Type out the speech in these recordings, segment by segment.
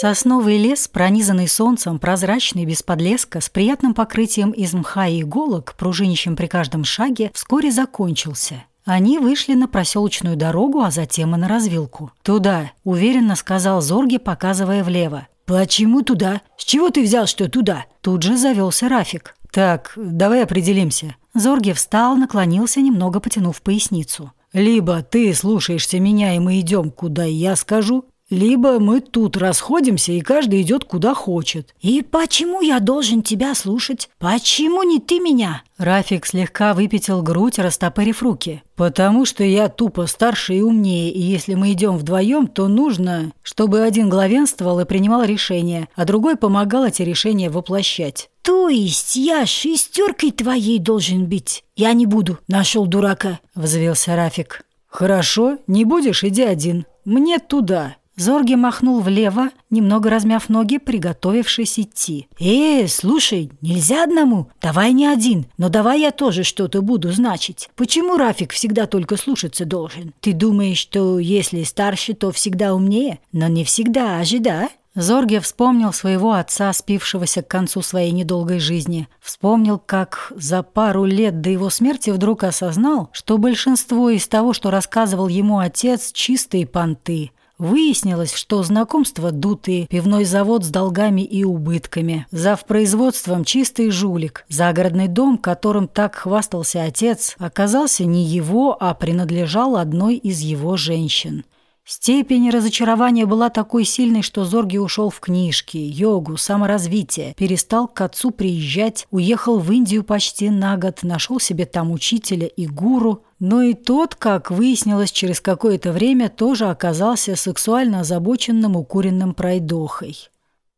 Сосновый лес, пронизанный солнцем, прозрачный, без подлеска, с приятным покрытием из мха и иголок, пружинищем при каждом шаге, вскоре закончился. Они вышли на проселочную дорогу, а затем и на развилку. «Туда», — уверенно сказал Зорги, показывая влево. «Почему туда? С чего ты взял, что туда?» Тут же завелся Рафик. «Так, давай определимся». Зорги встал, наклонился, немного потянув поясницу. «Либо ты слушаешься меня, и мы идем, куда я скажу, либо мы тут расходимся, и каждый идет куда хочет. И почему я должен тебя слушать? Почему не ты меня? Рафик слегка выпятил грудь, растопырив руки. Потому что я тупо старше и умнее, и если мы идем вдвоем, то нужно, чтобы один главенствовал и принимал решения, а другой помогал эти решения воплощать. То есть я шестеркой твоей должен быть? Я не буду, нашел дурака, взвился Рафик. Хорошо, не будешь, иди один. Мне туда. Зорги махнул влево, немного размяв ноги, приготовившись идти. «Э, слушай, нельзя одному. Давай не один, но давай я тоже что-то буду значить. Почему Рафик всегда только слушаться должен? Ты думаешь, что если старше, то всегда умнее? Но не всегда, ожида?» Зорге вспомнил своего отца, спившегося к концу своей недолгой жизни. Вспомнил, как за пару лет до его смерти вдруг осознал, что большинство из того, что рассказывал ему отец, чистые понты – Выяснилось, что знакомство дутые, пивной завод с долгами и убытками, зав производством чистый жулик, загородный дом, которым так хвастался отец, оказался не его, а принадлежал одной из его женщин. Степень разочарования была такой сильной, что Зорги ушел в книжки, йогу, саморазвитие, перестал к отцу приезжать, уехал в Индию почти на год, нашел себе там учителя и гуру, но и тот, как выяснилось через какое-то время, тоже оказался сексуально озабоченным укуренным пройдохой.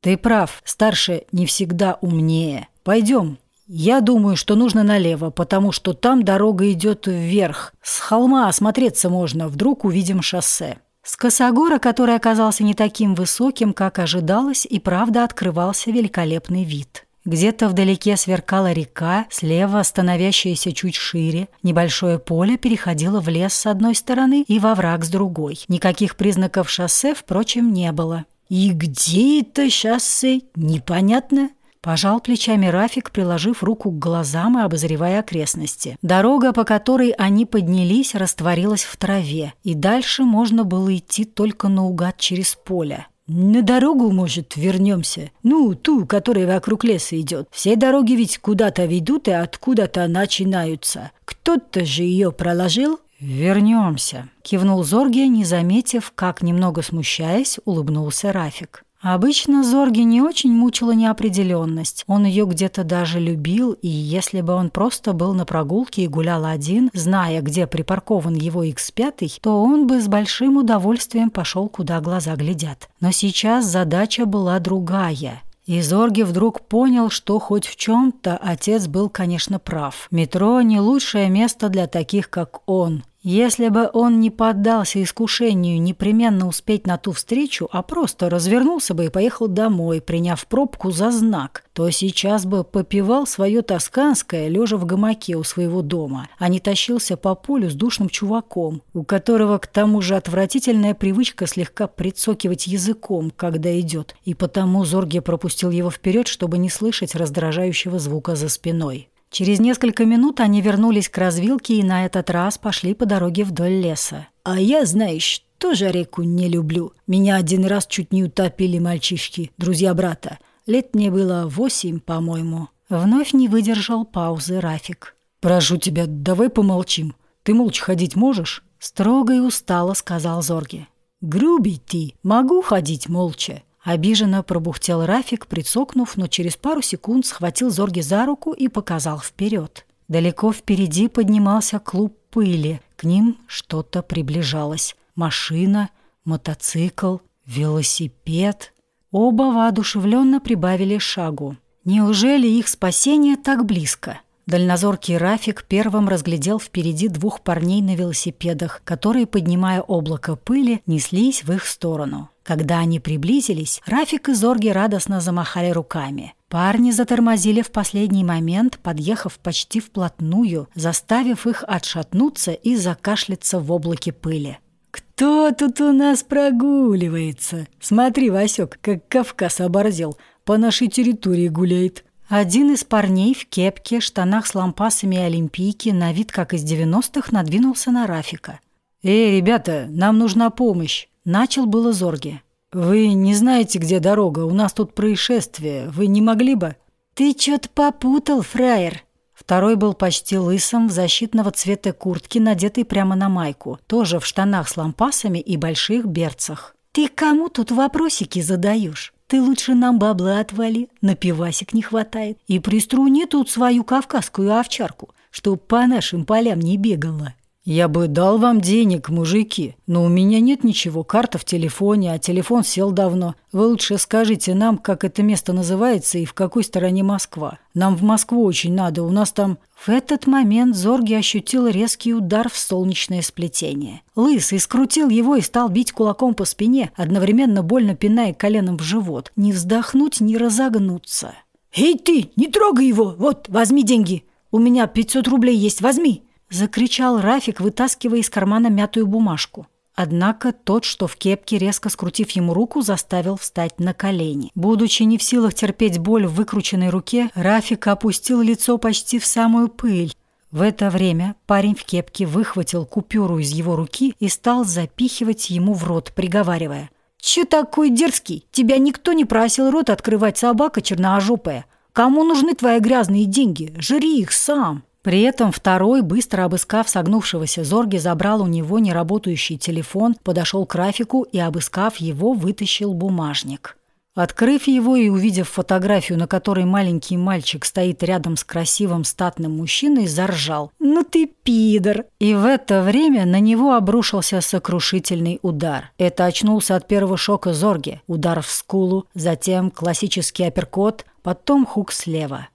«Ты прав, старше не всегда умнее. Пойдем, «Я думаю, что нужно налево, потому что там дорога идет вверх. С холма осмотреться можно, вдруг увидим шоссе». С косогора, который оказался не таким высоким, как ожидалось, и правда открывался великолепный вид. Где-то вдалеке сверкала река, слева становящаяся чуть шире. Небольшое поле переходило в лес с одной стороны и во враг с другой. Никаких признаков шоссе, впрочем, не было. «И где это шоссе? Непонятно», Пожал плечами Рафик, приложив руку к глазам и обозревая окрестности. Дорога, по которой они поднялись, растворилась в траве, и дальше можно было идти только наугад через поле. «На дорогу, может, вернемся? Ну, ту, которая вокруг леса идет. Все дороги ведь куда-то ведут и откуда-то начинаются. Кто-то же ее проложил?» «Вернемся», — кивнул Зорге, не заметив, как, немного смущаясь, улыбнулся Рафик. Обычно Зорги не очень мучила неопределенность. Он ее где-то даже любил, и если бы он просто был на прогулке и гулял один, зная, где припаркован его X5, то он бы с большим удовольствием пошел, куда глаза глядят. Но сейчас задача была другая. И Зорги вдруг понял, что хоть в чем-то отец был, конечно, прав. Метро – не лучшее место для таких, как он. Если бы он не поддался искушению непременно успеть на ту встречу, а просто развернулся бы и поехал домой, приняв пробку за знак, то сейчас бы попивал свое тосканское, лежа в гамаке у своего дома, а не тащился по полю с душным чуваком, у которого к тому же отвратительная привычка слегка прицокивать языком, когда идет, и потому Зорге пропустил его вперед, чтобы не слышать раздражающего звука за спиной. Через несколько минут они вернулись к развилке и на этот раз пошли по дороге вдоль леса. «А я, знаешь, тоже реку не люблю. Меня один раз чуть не утопили мальчишки, друзья брата. Лет мне было восемь, по-моему». Вновь не выдержал паузы Рафик. «Прошу тебя, давай помолчим. Ты молча ходить можешь?» Строго и устало сказал Зорге. «Грубий ты, могу ходить молча. Обиженно пробухтел Рафик, прицокнув, но через пару секунд схватил Зорги за руку и показал вперед. Далеко впереди поднимался клуб пыли. К ним что-то приближалось. Машина, мотоцикл, велосипед. Оба воодушевленно прибавили шагу. Неужели их спасение так близко? Дальнозоркий Рафик первым разглядел впереди двух парней на велосипедах, которые, поднимая облако пыли, неслись в их сторону. Когда они приблизились, Рафик и Зорги радостно замахали руками. Парни затормозили в последний момент, подъехав почти вплотную, заставив их отшатнуться и закашляться в облаке пыли. «Кто тут у нас прогуливается? Смотри, Васек, как Кавказ оборзел, по нашей территории гуляет». Один из парней в кепке, штанах с лампасами и олимпийки, на вид как из девяностых, надвинулся на Рафика. «Эй, ребята, нам нужна помощь!» Начал было Зорги. «Вы не знаете, где дорога? У нас тут происшествие. Вы не могли бы?» «Ты что-то попутал, фраер!» Второй был почти лысым, в защитного цвета куртки, надетой прямо на майку, тоже в штанах с лампасами и больших берцах. «Ты кому тут вопросики задаешь? Ты лучше нам бабла отвали, на пивасик не хватает, и приструни тут свою кавказскую овчарку, чтоб по нашим полям не бегала». «Я бы дал вам денег, мужики, но у меня нет ничего, карта в телефоне, а телефон сел давно. Вы лучше скажите нам, как это место называется и в какой стороне Москва. Нам в Москву очень надо, у нас там...» В этот момент Зорги ощутил резкий удар в солнечное сплетение. Лысый скрутил его и стал бить кулаком по спине, одновременно больно пиная коленом в живот. Не вздохнуть, не разогнуться. «Эй ты, не трогай его! Вот, возьми деньги! У меня 500 рублей есть, возьми!» – закричал Рафик, вытаскивая из кармана мятую бумажку. Однако тот, что в кепке, резко скрутив ему руку, заставил встать на колени. Будучи не в силах терпеть боль в выкрученной руке, Рафик опустил лицо почти в самую пыль. В это время парень в кепке выхватил купюру из его руки и стал запихивать ему в рот, приговаривая. «Че такой дерзкий? Тебя никто не просил рот открывать, собака черноожопая. Кому нужны твои грязные деньги? Жри их сам!» При этом второй, быстро обыскав согнувшегося Зорги, забрал у него неработающий телефон, подошел к Рафику и, обыскав его, вытащил бумажник. Открыв его и увидев фотографию, на которой маленький мальчик стоит рядом с красивым статным мужчиной, заржал. «Ну ты пидор!» И в это время на него обрушился сокрушительный удар. Это очнулся от первого шока Зорги. Удар в скулу, затем классический апперкот, потом хук слева.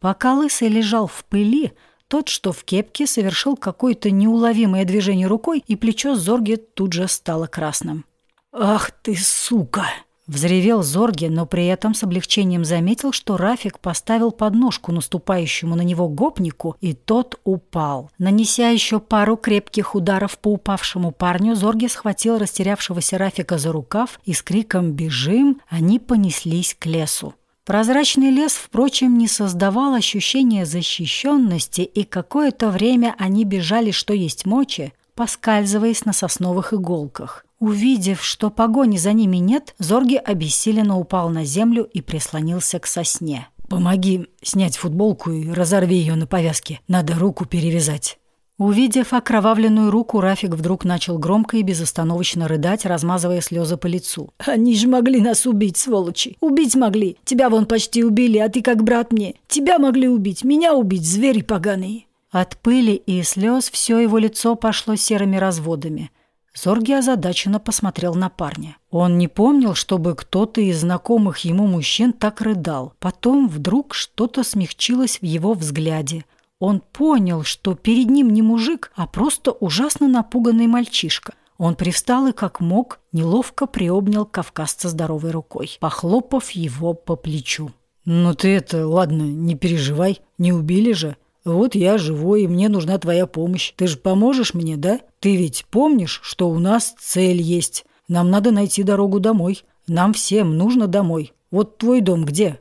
Пока Лысый лежал в пыли, тот, что в кепке, совершил какое-то неуловимое движение рукой, и плечо Зорги тут же стало красным. «Ах ты, сука!» Взревел Зорги, но при этом с облегчением заметил, что Рафик поставил подножку наступающему на него гопнику, и тот упал. Нанеся еще пару крепких ударов по упавшему парню, Зорги схватил растерявшегося Рафика за рукав, и с криком «Бежим!» они понеслись к лесу. Прозрачный лес, впрочем, не создавал ощущения защищенности, и какое-то время они бежали, что есть мочи, поскальзываясь на сосновых иголках. Увидев, что погони за ними нет, Зорги обессиленно упал на землю и прислонился к сосне. «Помоги снять футболку и разорви ее на повязке. Надо руку перевязать». Увидев окровавленную руку, Рафик вдруг начал громко и безостановочно рыдать, размазывая слезы по лицу. «Они же могли нас убить, сволочи! Убить могли! Тебя вон почти убили, а ты как брат мне! Тебя могли убить, меня убить, звери поганые!» От пыли и слез все его лицо пошло серыми разводами. Зорги озадаченно посмотрел на парня. Он не помнил, чтобы кто-то из знакомых ему мужчин так рыдал. Потом вдруг что-то смягчилось в его взгляде – он понял, что перед ним не мужик, а просто ужасно напуганный мальчишка. Он привстал и, как мог, неловко приобнял кавказца здоровой рукой, похлопав его по плечу. «Ну ты это, ладно, не переживай, не убили же. Вот я живой, и мне нужна твоя помощь. Ты же поможешь мне, да? Ты ведь помнишь, что у нас цель есть. Нам надо найти дорогу домой. Нам всем нужно домой. Вот твой дом где?»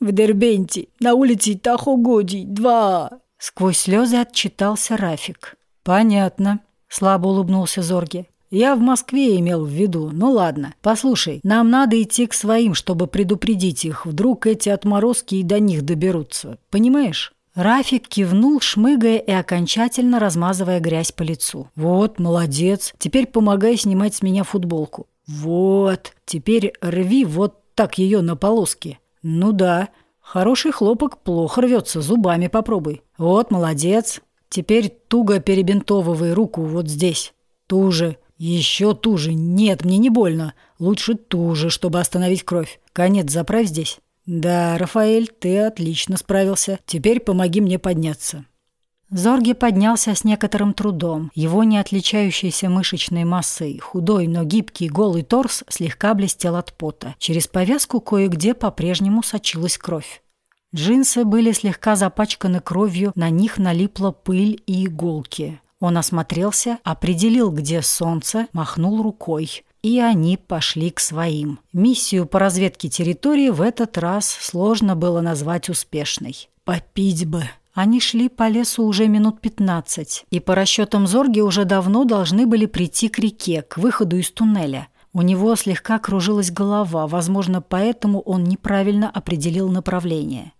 «В Дербенте, на улице Тахогоди, два. Сквозь слезы отчитался Рафик. «Понятно», – слабо улыбнулся Зорги. «Я в Москве имел в виду. Ну ладно. Послушай, нам надо идти к своим, чтобы предупредить их. Вдруг эти отморозки и до них доберутся. Понимаешь?» Рафик кивнул, шмыгая и окончательно размазывая грязь по лицу. «Вот, молодец. Теперь помогай снимать с меня футболку. Вот. Теперь рви вот так ее на полоски. Ну да. Хороший хлопок плохо рвется, зубами попробуй. Вот, молодец. Теперь туго перебинтовывай руку вот здесь. Туже. Еще туже. Нет, мне не больно. Лучше туже, чтобы остановить кровь. Конец заправь здесь. Да, Рафаэль, ты отлично справился. Теперь помоги мне подняться. Зорги поднялся с некоторым трудом. Его не отличающейся мышечной массой, худой, но гибкий голый торс слегка блестел от пота. Через повязку кое-где по-прежнему сочилась кровь. Джинсы были слегка запачканы кровью, на них налипла пыль и иголки. Он осмотрелся, определил, где солнце, махнул рукой. И они пошли к своим. Миссию по разведке территории в этот раз сложно было назвать успешной. «Попить бы», они шли по лесу уже минут пятнадцать, и по расчетам Зорги уже давно должны были прийти к реке, к выходу из туннеля. У него слегка кружилась голова, возможно, поэтому он неправильно определил направление.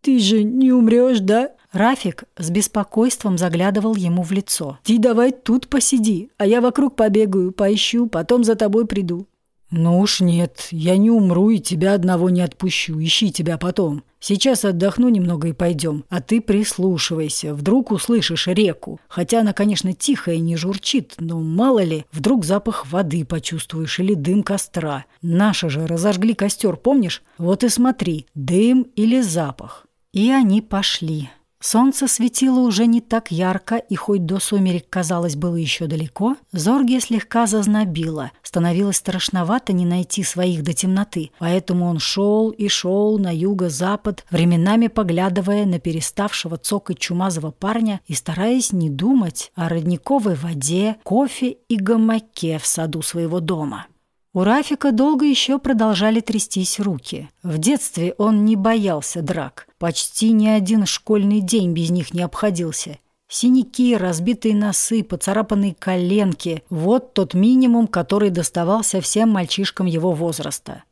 «Ты же не умрешь, да?» Рафик с беспокойством заглядывал ему в лицо. «Ты давай тут посиди, а я вокруг побегаю, поищу, потом за тобой приду». «Ну уж нет, я не умру и тебя одного не отпущу, ищи тебя потом. Сейчас отдохну немного и пойдем, а ты прислушивайся, вдруг услышишь реку. Хотя она, конечно, тихая и не журчит, но мало ли, вдруг запах воды почувствуешь или дым костра. Наши же разожгли костер, помнишь? Вот и смотри, дым или запах». И они пошли. Солнце светило уже не так ярко, и хоть до сумерек, казалось, было еще далеко, Зорге слегка зазнобило. Становилось страшновато не найти своих до темноты, поэтому он шел и шел на юго-запад, временами поглядывая на переставшего цокать чумазого парня и стараясь не думать о родниковой воде, кофе и гамаке в саду своего дома. У Рафика долго еще продолжали трястись руки. В детстве он не боялся драк. Почти ни один школьный день без них не обходился. Синяки, разбитые носы, поцарапанные коленки – вот тот минимум, который доставался всем мальчишкам его возраста.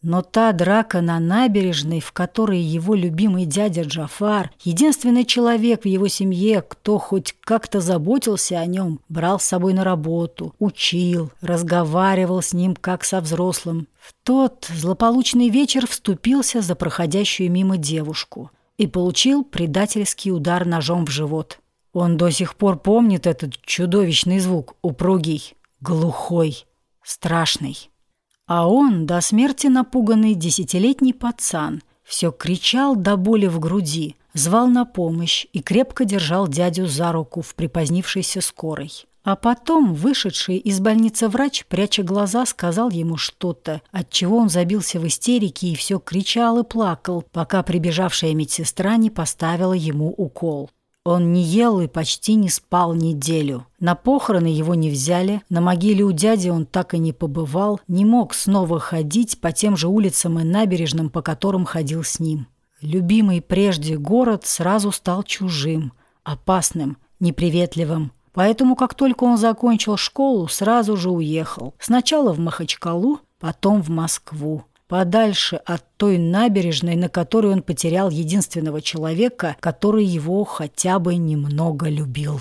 Но та драка на набережной, в которой его любимый дядя Джафар, единственный человек в его семье, кто хоть как-то заботился о нем, брал с собой на работу, учил, разговаривал с ним как со взрослым, в тот злополучный вечер вступился за проходящую мимо девушку и получил предательский удар ножом в живот. Он до сих пор помнит этот чудовищный звук, упругий, глухой, страшный. А он, до смерти напуганный десятилетний пацан, все кричал до боли в груди, звал на помощь и крепко держал дядю за руку в припозднившейся скорой. А потом вышедший из больницы врач, пряча глаза, сказал ему что-то, от чего он забился в истерике и все кричал и плакал, пока прибежавшая медсестра не поставила ему укол. Он не ел и почти не спал неделю. На похороны его не взяли, на могиле у дяди он так и не побывал, не мог снова ходить по тем же улицам и набережным, по которым ходил с ним. Любимый прежде город сразу стал чужим, опасным, неприветливым. Поэтому, как только он закончил школу, сразу же уехал. Сначала в Махачкалу, потом в Москву подальше от той набережной, на которой он потерял единственного человека, который его хотя бы немного любил.